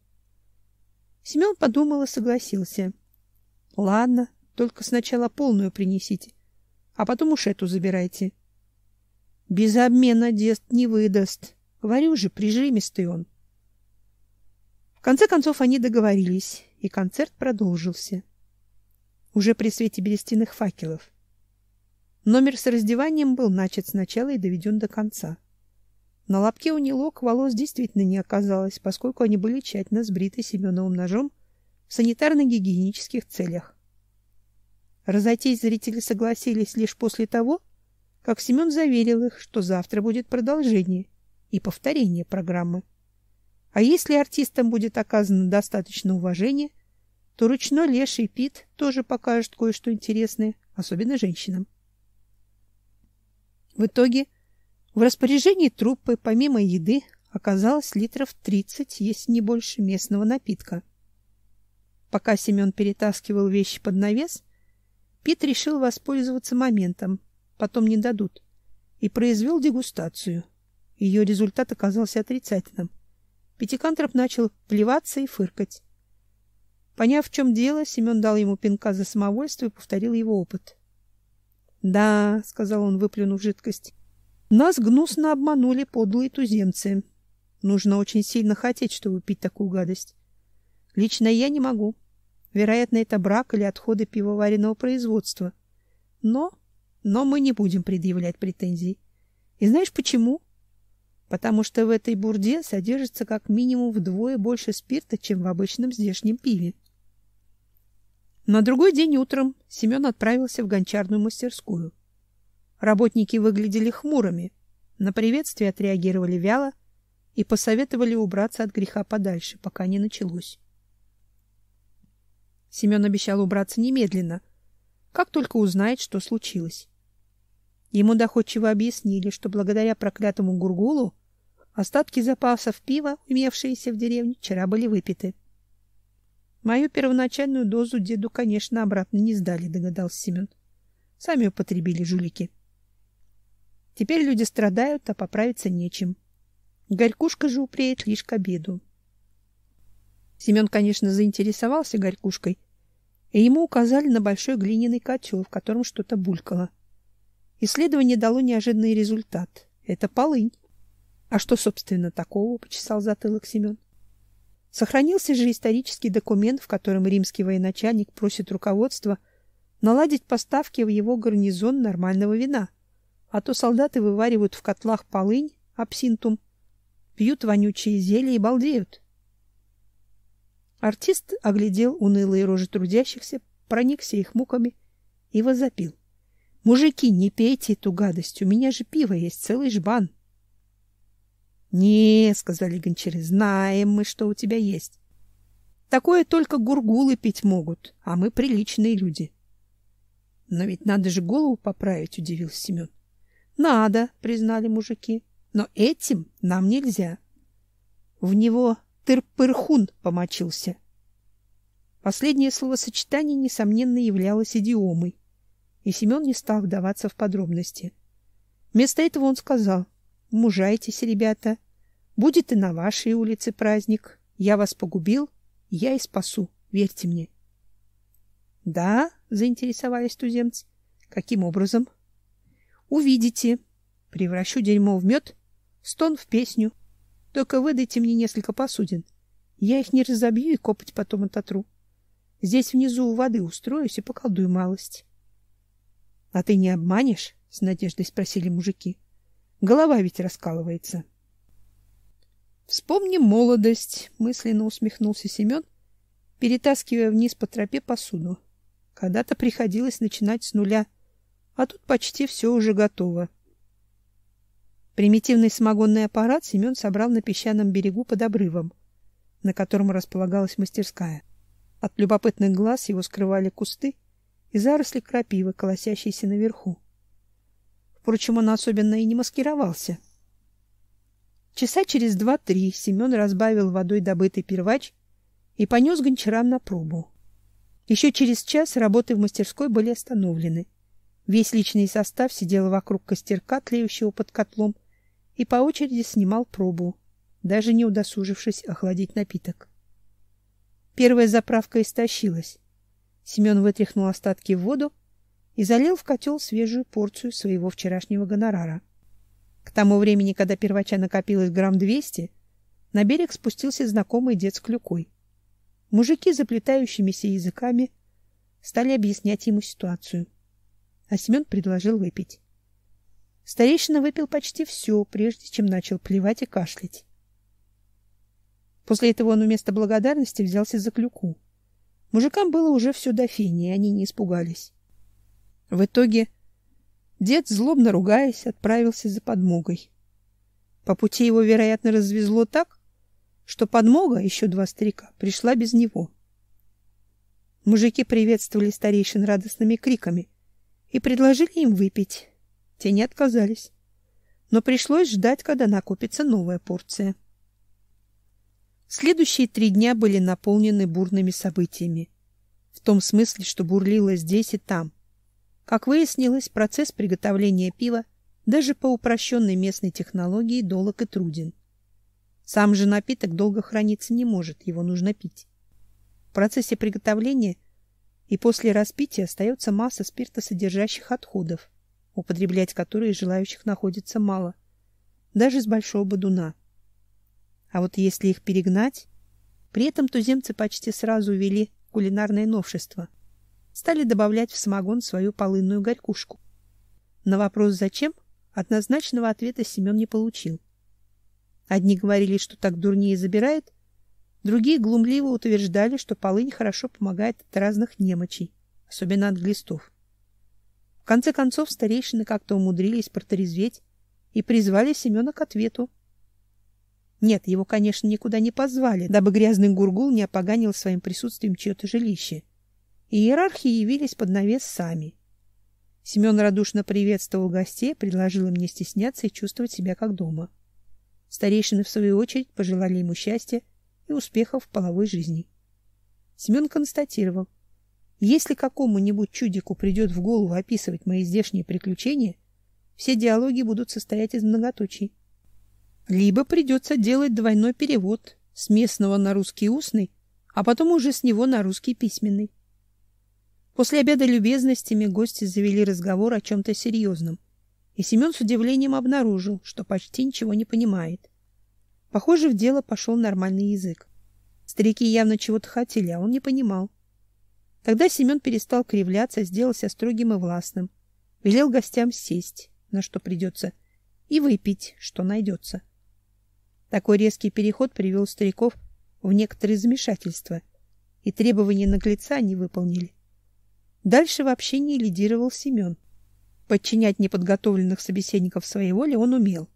Семен подумал и согласился. — Ладно, только сначала полную принесите, а потом уж эту забирайте. — Без обмена дед не выдаст. Говорю же, прижимистый он. В конце концов они договорились, и концерт продолжился. Уже при свете берестяных факелов. Номер с раздеванием был начат сначала и доведен до конца. На лобке у Нилок волос действительно не оказалось, поскольку они были тщательно сбриты Семеновым ножом в санитарно-гигиенических целях. Разойтись зрители согласились лишь после того, как Семен заверил их, что завтра будет продолжение и повторение программы. А если артистам будет оказано достаточно уважения, то ручной леший Пит тоже покажет кое-что интересное, особенно женщинам. В итоге в распоряжении труппы помимо еды оказалось литров 30, если не больше, местного напитка. Пока Семен перетаскивал вещи под навес, Пит решил воспользоваться моментом, потом не дадут, и произвел дегустацию. Ее результат оказался отрицательным. Пятикантроп начал плеваться и фыркать. Поняв, в чем дело, Семен дал ему пинка за самовольство и повторил его опыт. "Да", сказал он, выплюнув жидкость. "Нас гнусно обманули подлые туземцы. Нужно очень сильно хотеть, чтобы пить такую гадость. Лично я не могу. Вероятно, это брак или отходы пивоваренного производства. Но но мы не будем предъявлять претензий. И знаешь почему? Потому что в этой бурде содержится как минимум вдвое больше спирта, чем в обычном здешнем пиве. На другой день утром Семен отправился в гончарную мастерскую. Работники выглядели хмурыми, на приветствие отреагировали вяло и посоветовали убраться от греха подальше, пока не началось. Семен обещал убраться немедленно, как только узнает, что случилось. Ему доходчиво объяснили, что благодаря проклятому Гургулу остатки запасов пива, имевшиеся в деревне, вчера были выпиты. Мою первоначальную дозу деду, конечно, обратно не сдали, догадался Семен. Сами употребили жулики. Теперь люди страдают, а поправиться нечем. Горькушка же упреет лишь к обеду. Семен, конечно, заинтересовался горькушкой, и ему указали на большой глиняный котел, в котором что-то булькало. Исследование дало неожиданный результат. Это полынь. А что, собственно, такого, почесал затылок Семен. Сохранился же исторический документ, в котором римский военачальник просит руководства наладить поставки в его гарнизон нормального вина, а то солдаты вываривают в котлах полынь, абсинтум, пьют вонючие зелья и балдеют. Артист оглядел унылые рожи трудящихся, проникся их муками и возопил: "Мужики, не пейте эту гадость, у меня же пиво есть целый жбан". "Не", сказали гончары. "Знаем мы, что у тебя есть. Такое только гургулы пить могут, а мы приличные люди". "Но ведь надо же голову поправить", удивился Семен. "Надо", признали мужики. "Но этим нам нельзя. В него Тырпырхун помочился. Последнее словосочетание несомненно являлось идиомой, и Семен не стал вдаваться в подробности. Вместо этого он сказал: "Мужайтесь, ребята. Будет и на вашей улице праздник. Я вас погубил, я и спасу, верьте мне". "Да?" заинтересовались туземцы. "Каким образом?" "Увидите. Превращу дерьмо в мед, стон в песню, только выдайте мне несколько посудин. Я их не разобью и копоть потом ототру. Здесь внизу у воды устроюсь и поколдую малость. — А ты не обманешь? — с надеждой спросили мужики. — Голова ведь раскалывается. — Вспомни молодость, — мысленно усмехнулся Семен, перетаскивая вниз по тропе посуду. Когда-то приходилось начинать с нуля, а тут почти все уже готово. Примитивный самогонный аппарат Семен собрал на песчаном берегу под обрывом, на котором располагалась мастерская. От любопытных глаз его скрывали кусты и заросли крапивы, колосящиеся наверху. Впрочем, он особенно и не маскировался. Часа через два-три Семен разбавил водой добытый первач и понес гончарам на пробу. Еще через час работы в мастерской были остановлены. Весь личный состав сидел вокруг костерка, тлеющего под котлом, и по очереди снимал пробу, даже не удосужившись охладить напиток. Первая заправка истощилась. Семен вытряхнул остатки в воду и залил в котел свежую порцию своего вчерашнего гонорара. К тому времени, когда первача накопилось грамм двести, на берег спустился знакомый дед с клюкой. Мужики заплетающимися языками стали объяснять ему ситуацию. А Семен предложил выпить. Старейшина выпил почти все, прежде чем начал плевать и кашлять. После этого он вместо благодарности взялся за клюку. Мужикам было уже все до фени, и они не испугались. В итоге дед, злобно ругаясь, отправился за подмогой. По пути его, вероятно, развезло так, что подмога, еще два старика, пришла без него. Мужики приветствовали старейшин радостными криками и предложили им выпить. Те не отказались. Но пришлось ждать, когда накопится новая порция. Следующие три дня были наполнены бурными событиями. В том смысле, что бурлило здесь и там. Как выяснилось, процесс приготовления пива даже по упрощенной местной технологии долог и труден. Сам же напиток долго храниться не может, его нужно пить. В процессе приготовления и после распития остается масса спиртосодержащих отходов, употреблять которые желающих находится мало, даже с большого бодуна. А вот если их перегнать, при этом туземцы почти сразу ввели кулинарное новшество. Стали добавлять в самогон свою полынную горькушку. На вопрос «зачем?» однозначного ответа Семен не получил. Одни говорили, что так дурнее забирает, другие глумливо утверждали, что полынь хорошо помогает от разных немочей, особенно от глистов. В конце концов старейшины как-то умудрились протрезветь и призвали Семена к ответу. Нет, его, конечно, никуда не позвали, дабы грязный гургул не опоганил своим присутствием чье-то жилище. Иерархи явились под навес сами. Семен радушно приветствовал гостей, предложил им не стесняться и чувствовать себя как дома. Старейшины, в свою очередь, пожелали ему счастья и успехов в половой жизни. Семен констатировал, если какому-нибудь чудику придет в голову описывать мои здешние приключения, все диалоги будут состоять из многоточий либо придется делать двойной перевод с местного на русский устный, а потом уже с него на русский письменный. После обеда любезностями гости завели разговор о чем-то серьезном, и Семен с удивлением обнаружил, что почти ничего не понимает. Похоже, в дело пошел нормальный язык. Старики явно чего-то хотели, а он не понимал. Тогда Семен перестал кривляться, сделался строгим и властным, велел гостям сесть, на что придется, и выпить, что найдется. Такой резкий переход привел стариков в некоторое замешательство, и требования наглеца они выполнили. Дальше в общении лидировал Семен. Подчинять неподготовленных собеседников своей воле он умел.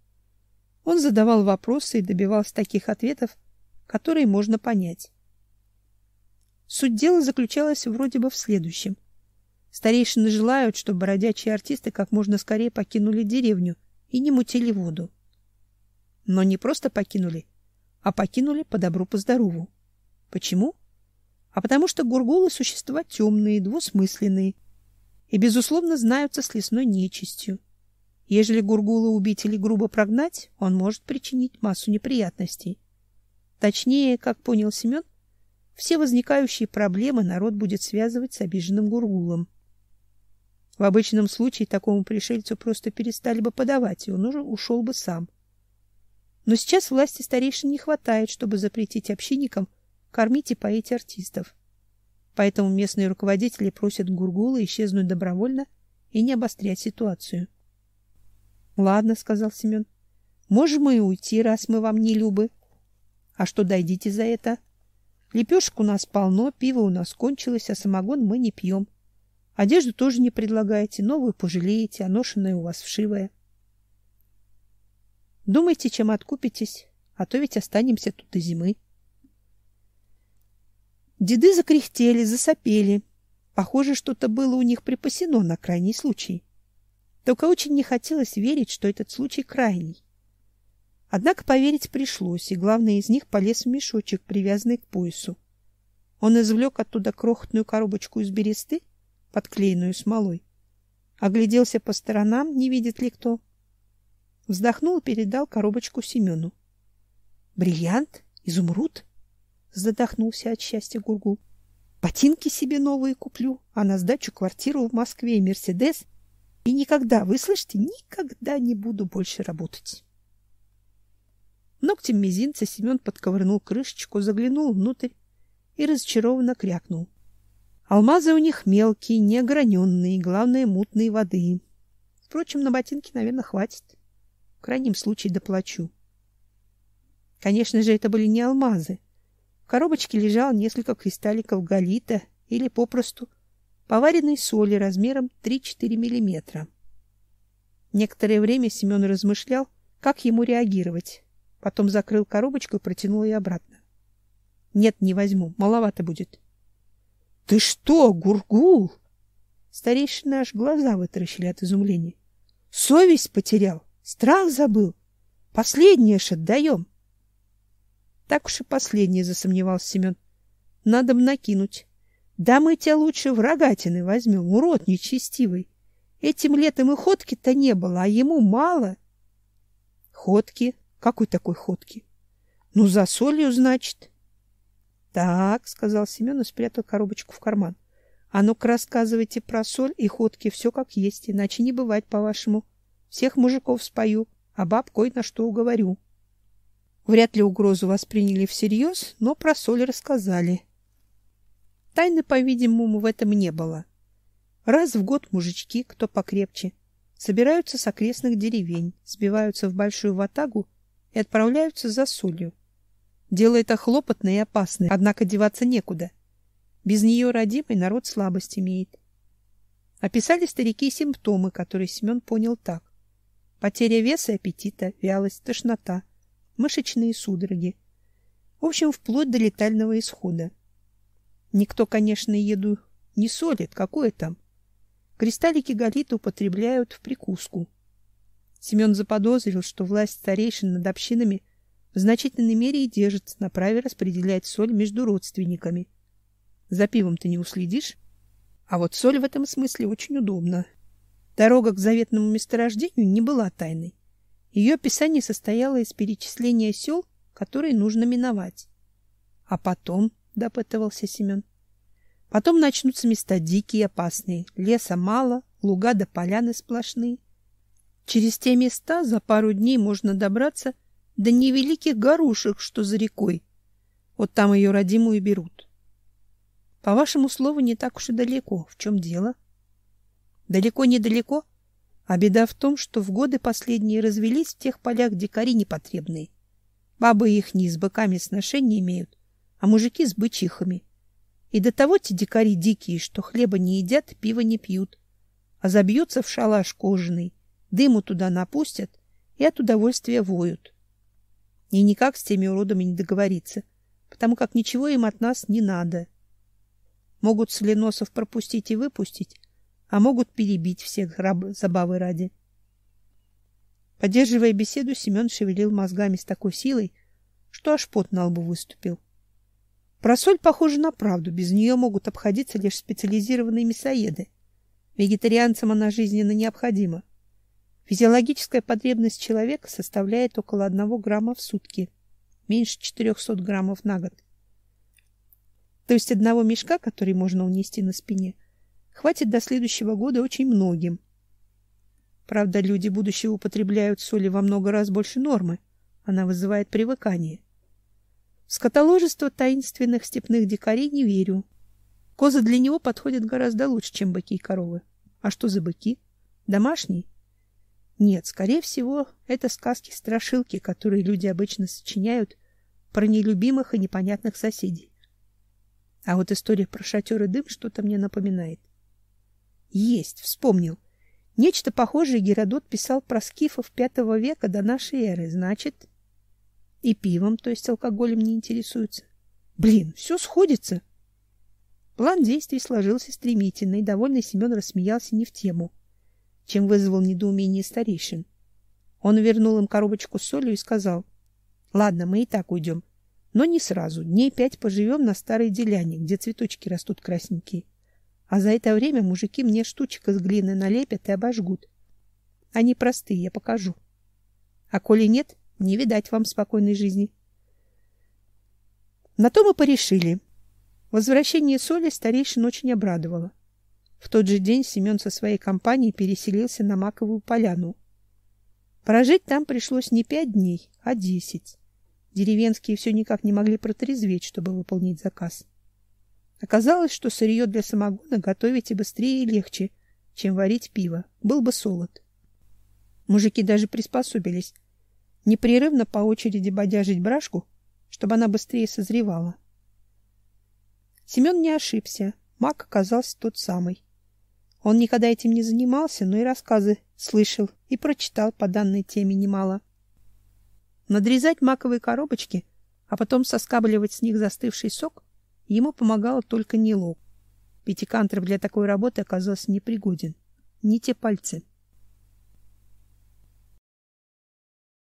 Он задавал вопросы и добивался таких ответов, которые можно понять. Суть дела заключалась вроде бы в следующем. Старейшины желают, чтобы бродячие артисты как можно скорее покинули деревню и не мутили воду но не просто покинули, а покинули по добру по здорову. Почему? А потому что гургулы существа темные, двусмысленные и безусловно знаются с лесной нечистью. Ежели гургула убить или грубо прогнать, он может причинить массу неприятностей. Точнее, как понял Семен, все возникающие проблемы народ будет связывать с обиженным гургулом. В обычном случае такому пришельцу просто перестали бы подавать, и он уже ушел бы сам. Но сейчас власти старейшин не хватает, чтобы запретить общинникам кормить и поить артистов. Поэтому местные руководители просят Гургула исчезнуть добровольно и не обострять ситуацию. Ладно, сказал Семен. Можем мы и уйти, раз мы вам не любы. А что дойдите за это? Лепешек у нас полно, пиво у нас кончилось, а самогон мы не пьем. Одежду тоже не предлагаете, новую пожалеете, а ношеная у вас вшивая. Думайте, чем откупитесь, а то ведь останемся тут до зимы. Деды закряхтели, засопели. Похоже, что-то было у них припасено на крайний случай. Только очень не хотелось верить, что этот случай крайний. Однако поверить пришлось, и главный из них полез в мешочек, привязанный к поясу. Он извлек оттуда крохотную коробочку из бересты, подклеенную смолой. Огляделся по сторонам, не видит ли кто. Вздохнул и передал коробочку Семену. Бриллиант? Изумруд? Задохнулся от счастья Гургул. Ботинки себе новые куплю, а на сдачу квартиру в Москве и Мерседес. И никогда, вы слышите, никогда не буду больше работать. Ногтем мизинца Семен подковырнул крышечку, заглянул внутрь и разочарованно крякнул. Алмазы у них мелкие, неограненные, главное, мутные воды. Впрочем, на ботинки, наверное, хватит. В крайнем случае доплачу. Конечно же, это были не алмазы. Коробочке лежало несколько кристалликов галита или попросту поваренной соли размером 3-4 миллиметра. Некоторое время Семен размышлял, как ему реагировать. Потом закрыл коробочку и протянул ее обратно. Нет, не возьму, маловато будет. Ты что, Гургул? Старейшина аж глаза вытаращили от изумления. Совесть потерял, страх забыл. Последнее ж отдаем. Так уж и последнее, засомневался Семен. Надо бы накинуть. Да мы тебя лучше в рогатины возьмем, урод нечестивый. Этим летом и ходки-то не было, а ему мало. Ходки? Какой такой ходки? Ну, за солью, значит. Так, сказал Семен и спрятал коробочку в карман. А ну-ка рассказывайте про соль и ходки, все как есть, иначе не бывать, по-вашему. Всех мужиков спою, а баб кой на что уговорю. Вряд ли угрозу восприняли всерьез, но про соль рассказали. Тайны, по-видимому, в этом не было. Раз в год мужички, кто покрепче, собираются с окрестных деревень, сбиваются в большую ватагу и отправляются за солью. Дело это хлопотное и опасное, однако деваться некуда. Без нее родимый народ слабость имеет. Описали старики симптомы, которые Семен понял так: потеря веса и аппетита, вялость, тошнота, мышечные судороги. В общем, вплоть до летального исхода. Никто, конечно, еду не солит, какое там. Кристаллики галита употребляют в прикуску. Семен заподозрил, что власть старейшин над общинами в значительной мере и держится на праве распределять соль между родственниками. За пивом ты не уследишь, а вот соль в этом смысле очень удобна. Дорога к заветному месторождению не была тайной. Ее описание состояло из перечисления сел, которые нужно миновать. А потом, допытывался Семен, потом начнутся места дикие и опасные. Леса мало, луга да поляны сплошные. Через те места за пару дней можно добраться до невеликих горушек, что за рекой. Вот там ее родимую берут. По вашему слову, не так уж и далеко. В чем дело? Далеко недалеко, а беда в том, что в годы последние развелись в тех полях дикари непотребные. Бабы их не с быками сношения имеют, а мужики с бычихами. И до того те дикари дикие, что хлеба не едят, пива не пьют, а забьются в шалаш кожаный, дыму туда напустят и от удовольствия воют. И никак с теми уродами не договориться, потому как ничего им от нас не надо. Могут соленосов пропустить и выпустить, а могут перебить всех раб забавы ради. Поддерживая беседу, Семен шевелил мозгами с такой силой, что аж пот на лбу выступил. Про соль похоже на правду, без нее могут обходиться лишь специализированные мясоеды. Вегетарианцам она жизненно необходима. Физиологическая потребность человека составляет около 1 грамма в сутки, меньше 400 граммов на год. То есть одного мешка, который можно унести на спине, хватит до следующего года очень многим. Правда, люди будущего употребляют соли во много раз больше нормы. Она вызывает привыкание. В скотоложество таинственных степных дикарей не верю. Козы для него подходят гораздо лучше, чем быки и коровы. А что за быки? Домашние? Нет, скорее всего, это сказки-страшилки, которые люди обычно сочиняют про нелюбимых и непонятных соседей. А вот история про шатер и дым что-то мне напоминает. Есть, вспомнил. Нечто похожее Геродот писал про скифов V века до нашей эры, значит, и пивом, то есть алкоголем не интересуется. Блин, все сходится. План действий сложился стремительно, и довольный Семен рассмеялся не в тему, чем вызвал недоумение старейшин. Он вернул им коробочку с солью и сказал, «Ладно, мы и так уйдем, но не сразу. Дней пять поживем на старой деляне, где цветочки растут красненькие. А за это время мужики мне штучек из глины налепят и обожгут. Они простые, я покажу. А коли нет, не видать вам спокойной жизни». На то мы порешили. Возвращение соли старейшин очень обрадовало. В тот же день Семен со своей компанией переселился на Маковую поляну. Прожить там пришлось не пять дней, а десять. Деревенские все никак не могли протрезветь, чтобы выполнить заказ. Оказалось, что сырье для самогона готовить и быстрее и легче, чем варить пиво. Был бы солод. Мужики даже приспособились. Непрерывно по очереди бодяжить брашку, чтобы она быстрее созревала. Семен не ошибся. Мак оказался тот самый. Он никогда этим не занимался, но и рассказы слышал и прочитал по данной теме немало. Надрезать маковые коробочки, а потом соскабливать с них застывший сок, ему помогало только Нилок. Пятикантроп для такой работы оказался непригоден. Не те пальцы.